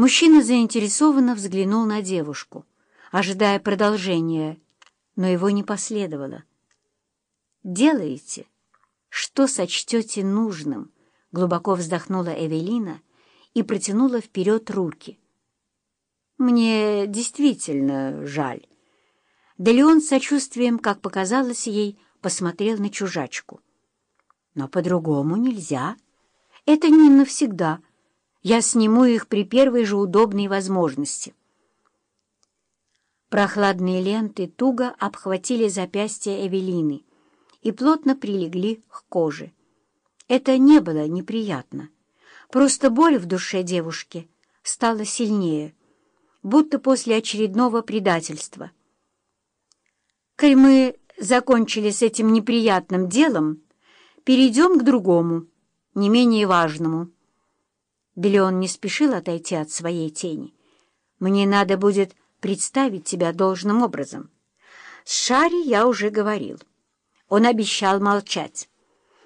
Мужчина заинтересованно взглянул на девушку, ожидая продолжения, но его не последовало. «Делаете, что сочтете нужным», — глубоко вздохнула Эвелина и протянула вперед руки. «Мне действительно жаль». Да Леон с сочувствием, как показалось ей, посмотрел на чужачку. «Но по-другому нельзя. Это не навсегда. Я сниму их при первой же удобной возможности». Прохладные ленты туго обхватили запястья Эвелины и плотно прилегли к коже. Это не было неприятно. Просто боль в душе девушки стала сильнее, будто после очередного предательства. «Коль мы закончили с этим неприятным делом, перейдем к другому, не менее важному». Делеон не спешил отойти от своей тени. «Мне надо будет представить тебя должным образом. С Шари я уже говорил. Он обещал молчать.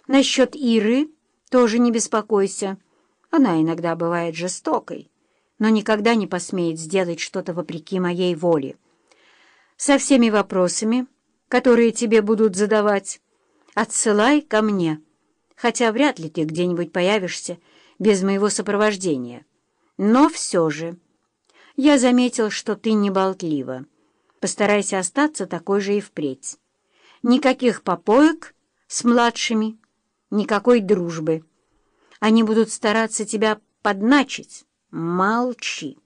Насчет Иры тоже не беспокойся. Она иногда бывает жестокой, но никогда не посмеет сделать что-то вопреки моей воле. Со всеми вопросами, которые тебе будут задавать, отсылай ко мне, хотя вряд ли ты где-нибудь появишься без моего сопровождения. Но все же... Я заметил, что ты не болтлива. Постарайся остаться такой же и впредь. Никаких попоек с младшими, никакой дружбы. Они будут стараться тебя подначить. Молчи.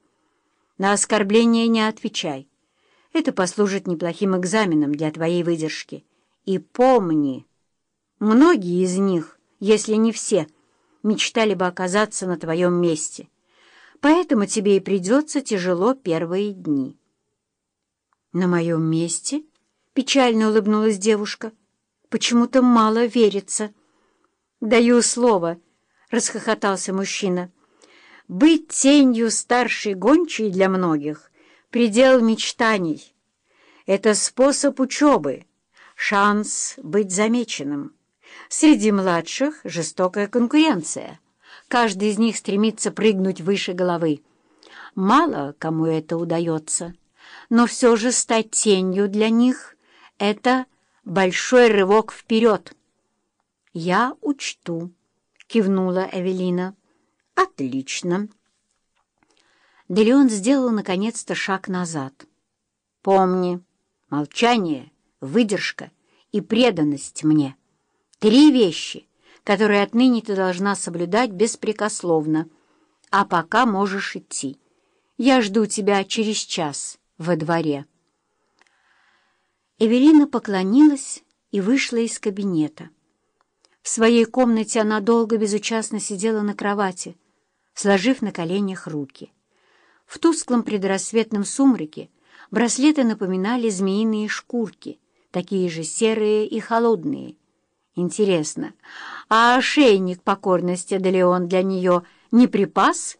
На оскорбление не отвечай. Это послужит неплохим экзаменом для твоей выдержки. И помни, многие из них, если не все, мечтали бы оказаться на твоем месте — поэтому тебе и придется тяжело первые дни». «На моем месте?» — печально улыбнулась девушка. «Почему-то мало верится». «Даю слово», — расхохотался мужчина. «Быть тенью старшей гончей для многих — предел мечтаний. Это способ учебы, шанс быть замеченным. Среди младших — жестокая конкуренция». Каждый из них стремится прыгнуть выше головы. Мало кому это удается, но все же стать тенью для них — это большой рывок вперед. «Я учту», — кивнула Эвелина. «Отлично». Делеон сделал наконец-то шаг назад. «Помни, молчание, выдержка и преданность мне — три вещи, которые отныне ты должна соблюдать беспрекословно. А пока можешь идти. Я жду тебя через час во дворе». Эвелина поклонилась и вышла из кабинета. В своей комнате она долго безучастно сидела на кровати, сложив на коленях руки. В тусклом предрассветном сумраке браслеты напоминали змеиные шкурки, такие же серые и холодные. Интересно, а ошейник покорности Делеон для нее не припас?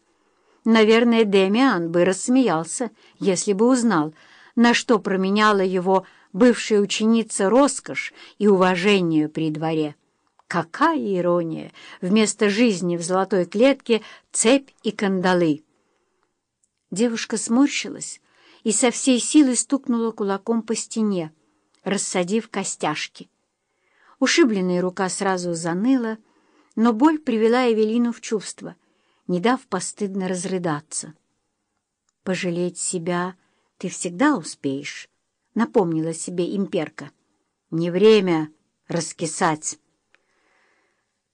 Наверное, Демиан бы рассмеялся, если бы узнал, на что променяла его бывшая ученица роскошь и уважение при дворе. Какая ирония! Вместо жизни в золотой клетке цепь и кандалы. Девушка сморщилась и со всей силы стукнула кулаком по стене, рассадив костяшки. Ушибленная рука сразу заныла, но боль привела Эвелину в чувство, не дав постыдно разрыдаться. «Пожалеть себя ты всегда успеешь», — напомнила себе имперка. «Не время раскисать».